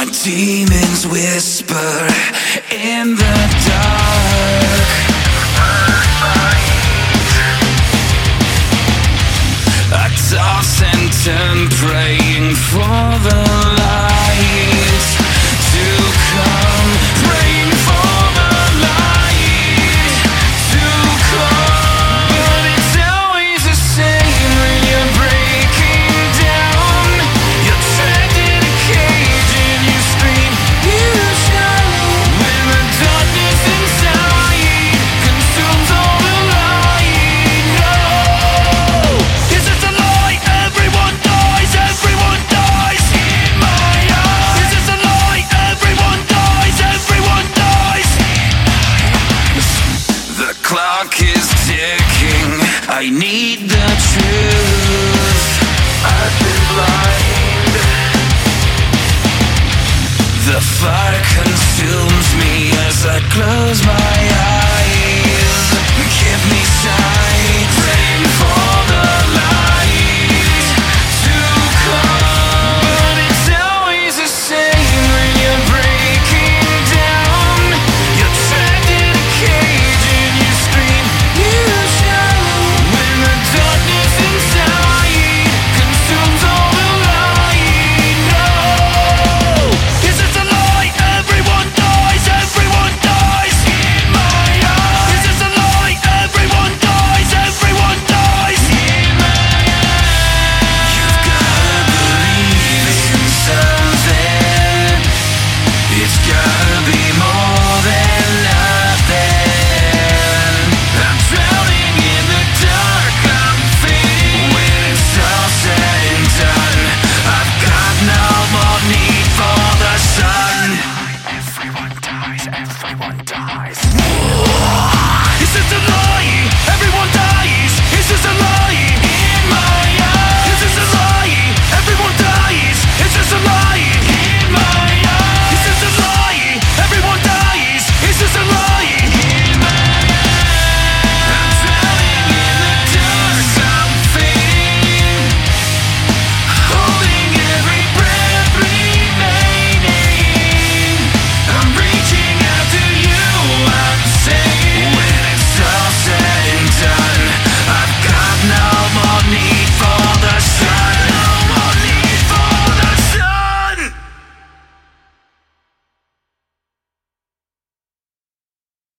My demons whisper in the dark. I toss and turn. I need the truth